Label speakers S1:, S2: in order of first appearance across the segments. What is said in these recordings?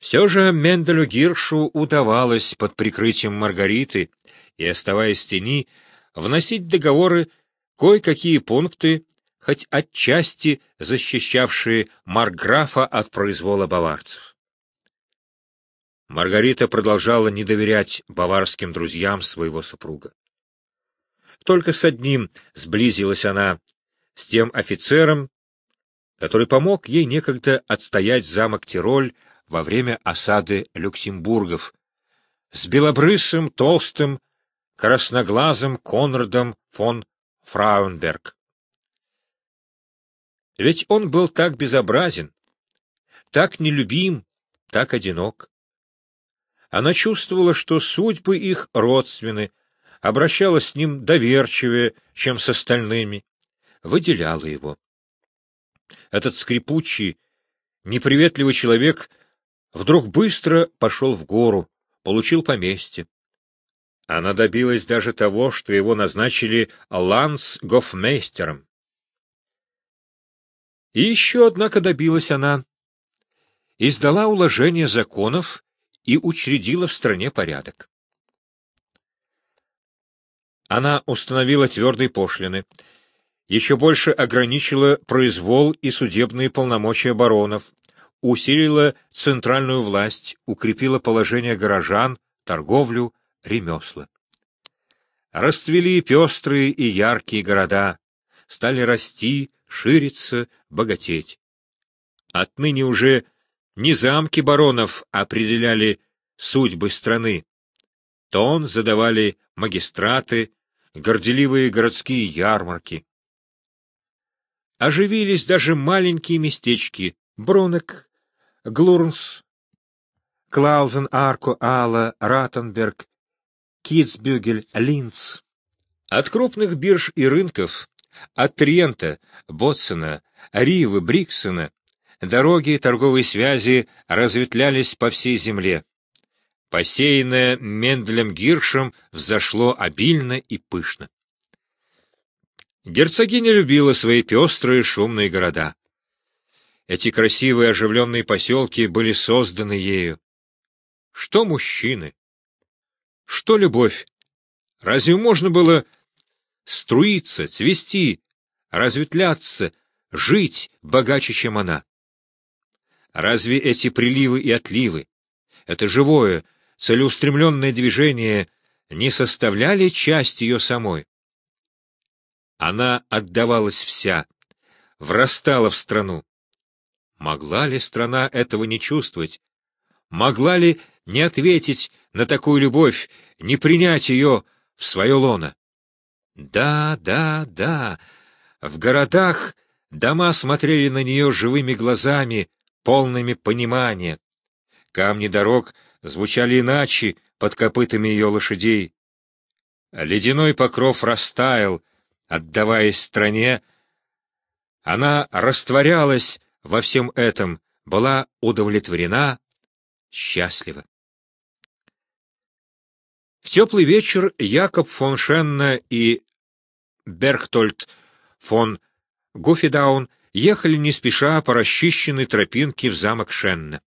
S1: Все же Менделю Гиршу удавалось под прикрытием Маргариты и, оставаясь в тени, вносить договоры кое-какие пункты, хоть отчасти защищавшие Марграфа от произвола баварцев. Маргарита продолжала не доверять баварским друзьям своего супруга. Только с одним сблизилась она, с тем офицером, который помог ей некогда отстоять замок Тироль во время осады Люксембургов, с белобрысым, толстым, красноглазым Конрадом фон Фраунберг. Ведь он был так безобразен, так нелюбим, так одинок. Она чувствовала, что судьбы их родственны, обращалась с ним доверчивее, чем с остальными, выделяла его. Этот скрипучий, неприветливый человек вдруг быстро пошел в гору, получил поместье. Она добилась даже того, что его назначили ланс-гофмейстером. И еще, однако, добилась она. Издала уложение законов и учредила в стране порядок. Она установила твердые пошлины, еще больше ограничила произвол и судебные полномочия баронов, усилила центральную власть, укрепила положение горожан, торговлю, ремесла. Расцвели пестрые и яркие города, стали расти, шириться, богатеть. Отныне уже не замки баронов определяли судьбы страны. Тон задавали магистраты, горделивые городские ярмарки. Оживились даже маленькие местечки — Брунек, Глурнс, Клаузен, Арко, Алла, Ратенберг, Китсбюгель, Линц. От крупных бирж и рынков, от Триента, Ботсона, Ривы, Бриксона, дороги и торговые связи разветвлялись по всей земле. Посеянное Менделем Гиршем взошло обильно и пышно. Герцогиня любила свои пестрые шумные города. Эти красивые оживленные поселки были созданы ею. Что мужчины? Что любовь? Разве можно было струиться, цвести, разветвляться, жить богаче, чем она? Разве эти приливы и отливы, это живое, целеустремленное движение не составляли часть ее самой? Она отдавалась вся, врастала в страну. Могла ли страна этого не чувствовать? Могла ли не ответить на такую любовь, не принять ее в свое лоно? Да, да, да. В городах дома смотрели на нее живыми глазами, полными понимания. Камни дорог звучали иначе под копытами ее лошадей. Ледяной покров растаял, отдаваясь стране. Она растворялась во всем этом была удовлетворена, счастлива. В теплый вечер Якоб фон Шенна и Берхтольд фон Гофидаун ехали не спеша по расчищенной тропинке в замок Шенна.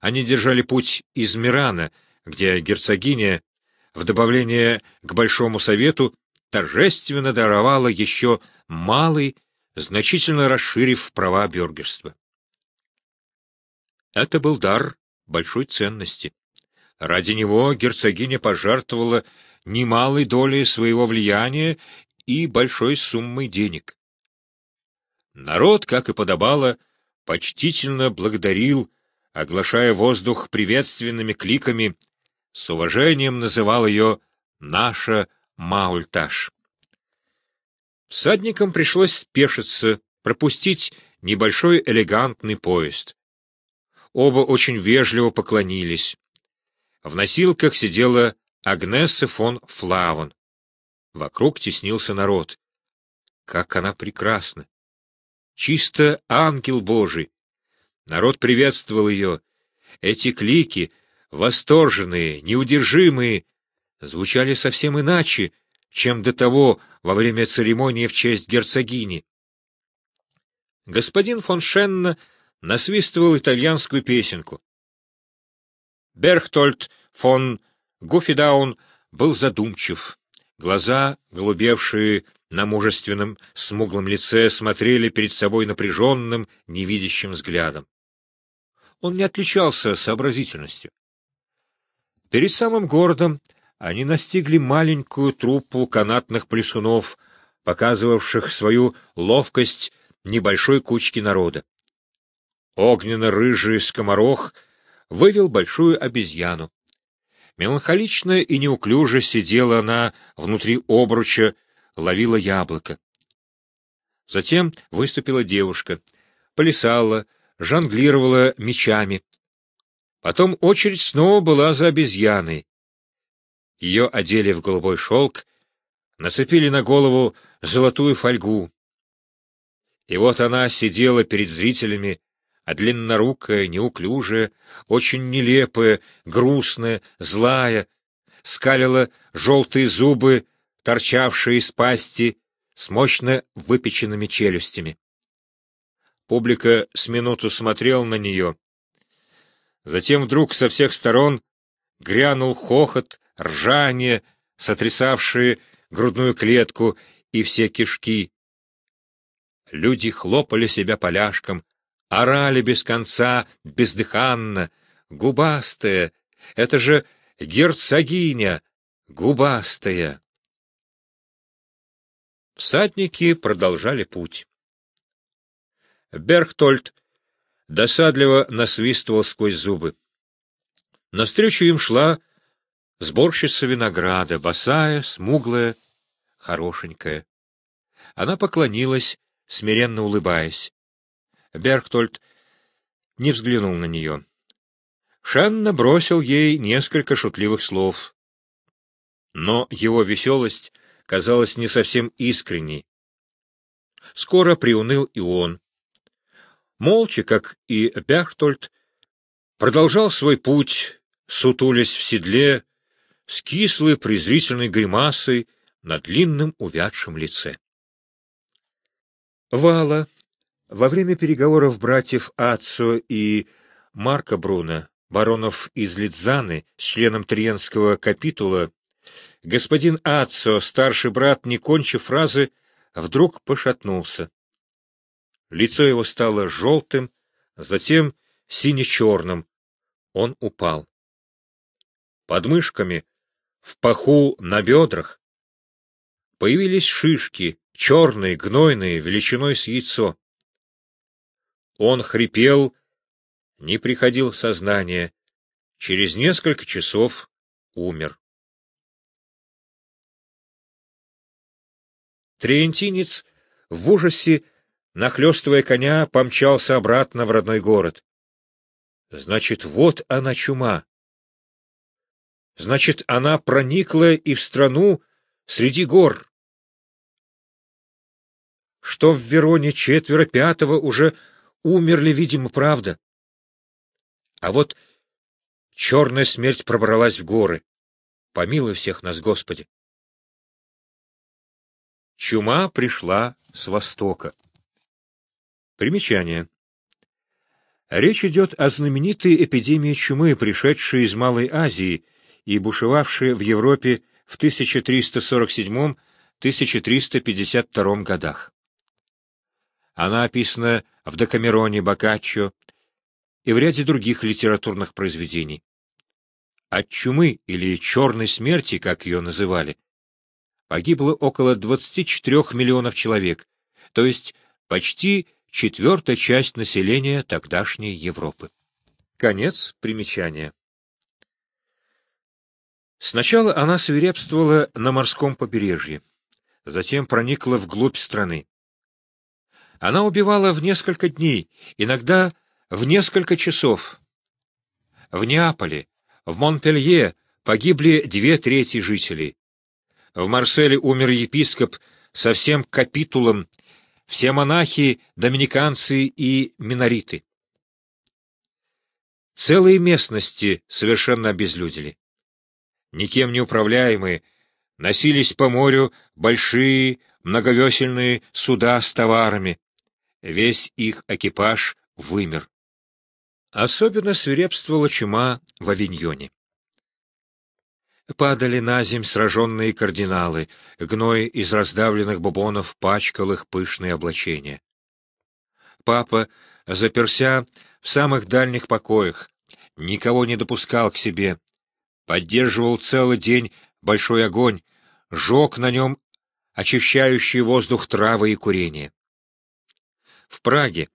S1: Они держали путь из Мирана, где герцогиня, в добавление к Большому Совету, торжественно даровала еще малый значительно расширив права бюргерства. Это был дар большой ценности. Ради него герцогиня пожертвовала немалой долей своего влияния и большой суммой денег. Народ, как и подобало, почтительно благодарил, оглашая воздух приветственными кликами, с уважением называл ее «наша Маульташ». Всадникам пришлось спешиться, пропустить небольшой элегантный поезд. Оба очень вежливо поклонились. В носилках сидела Агнесса фон Флавон. Вокруг теснился народ. Как она прекрасна! Чисто ангел Божий! Народ приветствовал ее. Эти клики, восторженные, неудержимые, звучали совсем иначе, чем до того во время церемонии в честь герцогини. Господин фон Шенна насвистывал итальянскую песенку. Берхтольд фон Гуфидаун был задумчив. Глаза, голубевшие на мужественном, смуглом лице, смотрели перед собой напряженным, невидящим взглядом. Он не отличался сообразительностью. Перед самым городом они настигли маленькую труппу канатных плесунов, показывавших свою ловкость небольшой кучки народа. Огненно-рыжий скоморох вывел большую обезьяну. Меланхолично и неуклюже сидела она внутри обруча, ловила яблоко. Затем выступила девушка, плясала, жонглировала мечами. Потом очередь снова была за обезьяной. Ее одели в голубой шелк, нацепили на голову золотую фольгу. И вот она сидела перед зрителями, а длиннорукая, неуклюжая, очень нелепая, грустная, злая, скалила желтые зубы, торчавшие из пасти, с мощно выпеченными челюстями. Публика с минуту смотрела на нее. Затем вдруг со всех сторон грянул хохот, ржание, сотрясавшие грудную клетку и все кишки. Люди хлопали себя поляшком, орали без конца, бездыханно, губастая, это же герцогиня, губастая. Всадники продолжали путь. Берхтольд досадливо насвистывал сквозь зубы. Навстречу им шла сборщица винограда, босая, смуглая, хорошенькая. Она поклонилась, смиренно улыбаясь. Берхтольд не взглянул на нее. Шанна бросил ей несколько шутливых слов. Но его веселость казалась не совсем искренней. Скоро приуныл и он. Молча, как и Берхтольд, продолжал свой путь, сутулясь в седле, с кислой презрительной гримасой на длинном увядшем лице. Вала во время переговоров братьев Ацо и Марка Бруна, баронов из Лидзаны, с членом Триенского капитула, господин Ацо, старший брат, не кончив фразы, вдруг пошатнулся. Лицо его стало желтым, затем сине-черным. Он упал. Под мышками в паху на бедрах. Появились шишки, черные, гнойные, величиной с яйцо. Он хрипел, не приходил в сознание. Через несколько часов умер. Триентинец в ужасе, нахлестывая коня, помчался обратно в родной город. Значит, вот она чума. Значит, она проникла и в страну среди гор. Что в Вероне четверо пятого уже умерли, видимо, правда. А вот черная смерть пробралась в горы. Помилуй всех нас, Господи. Чума пришла с востока. Примечание. Речь идет о знаменитой эпидемии чумы, пришедшей из Малой Азии и бушевавшие в Европе в 1347-1352 годах. Она описана в Декамероне Боккаччо и в ряде других литературных произведений. От чумы или черной смерти, как ее называли, погибло около 24 миллионов человек, то есть почти четвертая часть населения тогдашней Европы. Конец примечания. Сначала она свирепствовала на морском побережье, затем проникла вглубь страны. Она убивала в несколько дней, иногда в несколько часов. В Неаполе, в Монпелье погибли две трети жителей. В Марселе умер епископ со всем капитулом, все монахи, доминиканцы и минориты. Целые местности совершенно обезлюдили никем не управляемые, носились по морю большие многовесельные суда с товарами. Весь их экипаж вымер. Особенно свирепствовала чума в Авиньоне. Падали на земь сраженные кардиналы, гной из раздавленных бубонов пачкал их пышные облачения. Папа, заперся в самых дальних покоях, никого не допускал к себе, поддерживал целый день большой огонь, жег на нем очищающий воздух травы и курения. В Праге,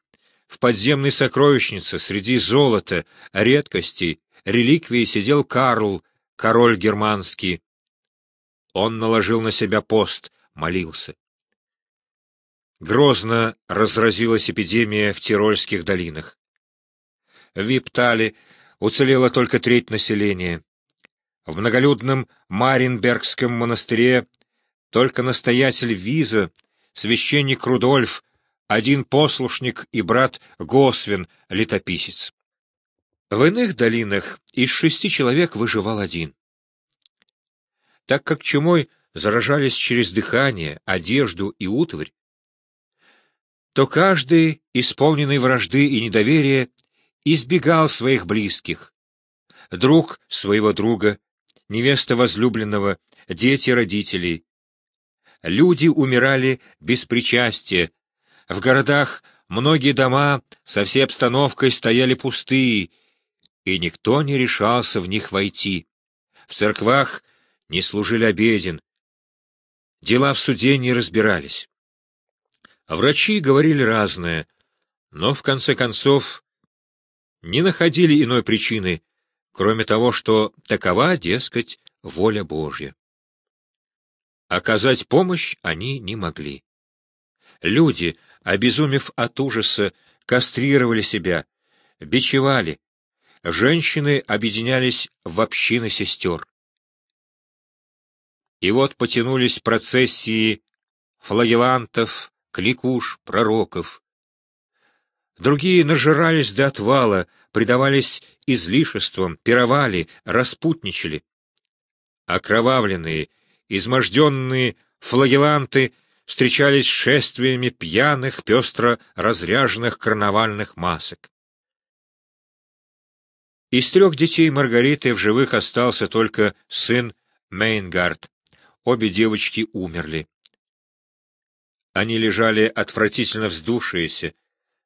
S1: в подземной сокровищнице, среди золота, редкостей, реликвий сидел Карл, король германский. Он наложил на себя пост, молился. Грозно разразилась эпидемия в Тирольских долинах. В Виптале уцелела только треть населения. В многолюдном Маринбергском монастыре только настоятель Виза, священник Рудольф, один послушник и брат Госвин, летописец. В иных долинах из шести человек выживал один. Так как чумой заражались через дыхание, одежду и утварь, то каждый, исполненный вражды и недоверия, избегал своих близких. Друг своего друга, невеста возлюбленного, дети родителей. Люди умирали без причастия. В городах многие дома со всей обстановкой стояли пустые, и никто не решался в них войти. В церквах не служили обеден. Дела в суде не разбирались. Врачи говорили разное, но в конце концов не находили иной причины, кроме того, что такова, дескать, воля Божья. Оказать помощь они не могли. Люди, обезумев от ужаса, кастрировали себя, бичевали. Женщины объединялись в общины сестер. И вот потянулись процессии флагелантов, кликуш, пророков. Другие нажирались до отвала, предавались излишествам, пировали, распутничали. Окровавленные, изможденные флагеланты встречались шествиями пьяных, пестро разряженных карнавальных масок. Из трех детей Маргариты в живых остался только сын Мейнгард. Обе девочки умерли. Они лежали отвратительно вздувшиеся,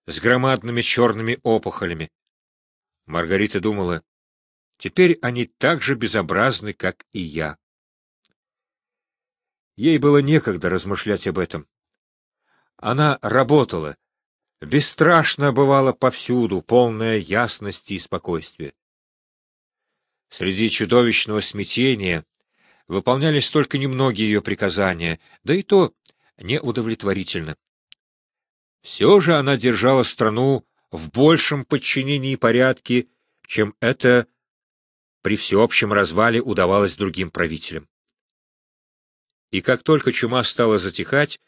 S1: с громадными черными опухолями. Маргарита думала, теперь они так же безобразны, как и я. Ей было некогда размышлять об этом. Она работала, бесстрашно бывала повсюду, полная ясности и спокойствия. Среди чудовищного смятения выполнялись только немногие ее приказания, да и то неудовлетворительно. Все же она держала страну в большем подчинении порядке, чем это при всеобщем развале удавалось другим правителям. И как только чума стала затихать,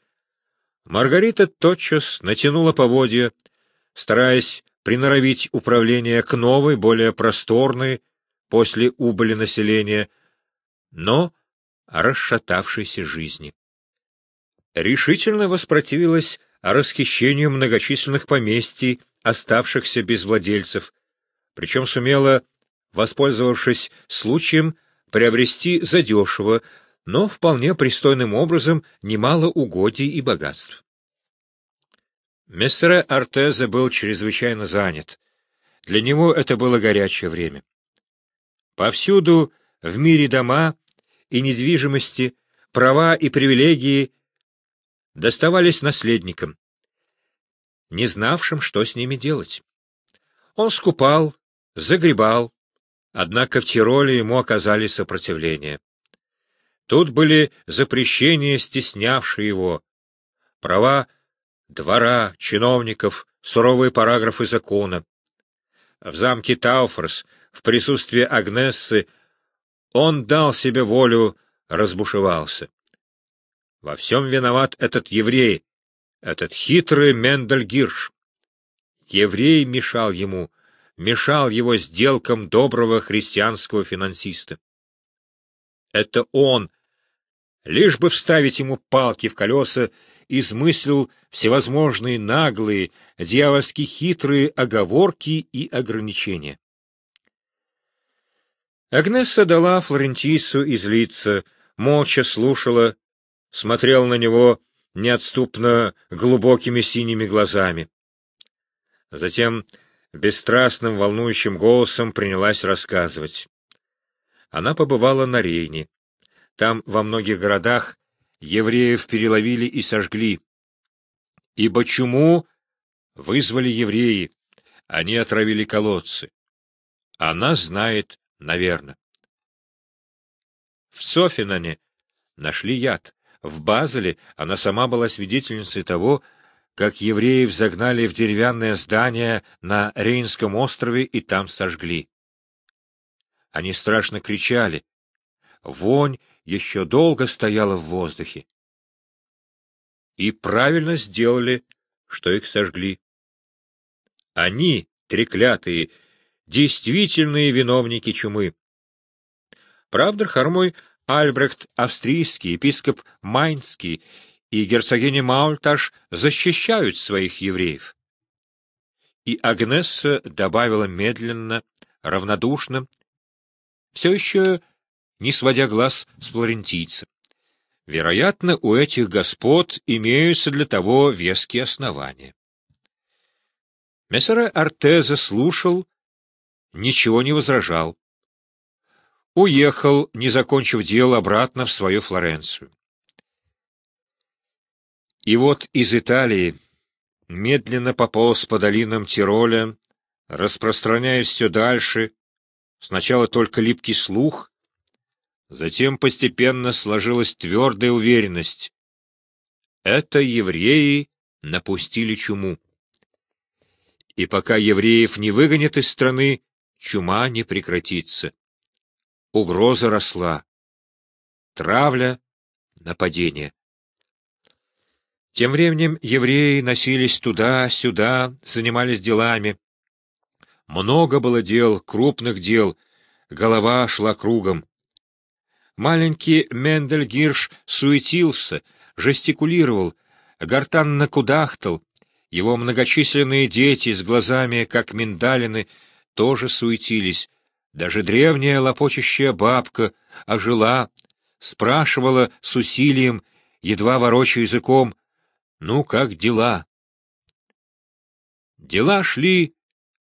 S1: Маргарита тотчас натянула поводья, стараясь приноровить управление к новой, более просторной, после убыли населения, но расшатавшейся жизни решительно воспротивилась расхищению многочисленных поместий, оставшихся без владельцев, причем сумела, воспользовавшись случаем, приобрести задешево, но вполне пристойным образом немало угодий и богатств. Мессере Артезе был чрезвычайно занят. Для него это было горячее время. Повсюду в мире дома и недвижимости, права и привилегии доставались наследникам, не знавшим, что с ними делать. Он скупал, загребал, однако в Тироле ему оказали сопротивление. Тут были запрещения, стеснявшие его, права двора, чиновников, суровые параграфы закона. В замке Тауфорс, в присутствии Агнессы, он дал себе волю, разбушевался. Во всем виноват этот еврей, этот хитрый Мендель Гирш. Еврей мешал ему, мешал его сделкам доброго христианского финансиста. Это он, лишь бы вставить ему палки в колеса измыслил всевозможные наглые, дьявольски хитрые оговорки и ограничения. Агнесса дала флорентийцу излиться, молча слушала, смотрела на него неотступно глубокими синими глазами. Затем бесстрастным, волнующим голосом принялась рассказывать. Она побывала на Рейне. Там во многих городах евреев переловили и сожгли. Ибо чуму вызвали евреи, они отравили колодцы. Она знает Наверно. В Софинане нашли яд. В Базеле она сама была свидетельницей того, как евреев загнали в деревянное здание на Рейнском острове и там сожгли. Они страшно кричали. Вонь еще долго стояла в воздухе. И правильно сделали, что их сожгли. Они, треклятые, действительные виновники чумы. Правда, хромой Альбрехт Австрийский, епископ Майнский и герцогиня Маульташ защищают своих евреев. И Агнесса добавила медленно, равнодушно, все еще не сводя глаз с флорентийца. Вероятно, у этих господ имеются для того веские основания. Мессера Артеза слушал, ничего не возражал. Уехал, не закончив дело, обратно в свою Флоренцию. И вот из Италии медленно пополз по долинам Тироля, распространяясь все дальше, сначала только липкий слух, затем постепенно сложилась твердая уверенность. Это евреи напустили чуму. И пока евреев не выгонят из страны, чума не прекратится. Угроза росла. Травля, нападение. Тем временем евреи носились туда-сюда, занимались делами. Много было дел, крупных дел, голова шла кругом. Маленький Мендель Гирш суетился, жестикулировал, гортанно кудахтал. Его многочисленные дети с глазами, как миндалины, тоже суетились. Даже древняя лопочущая бабка ожила, спрашивала с усилием, едва ворочая языком, «Ну, как дела?» Дела шли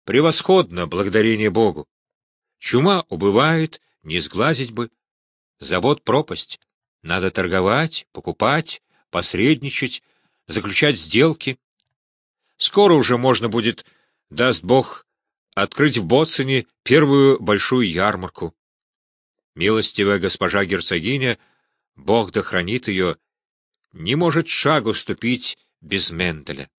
S1: превосходно, благодарение Богу. Чума убывает, не сглазить бы. Забот пропасть. Надо торговать, покупать, посредничать, заключать сделки. Скоро уже можно будет, даст Бог, открыть в Боцине первую большую ярмарку. Милостивая госпожа герцогиня, Бог да хранит ее, не может шагу ступить без Менделя.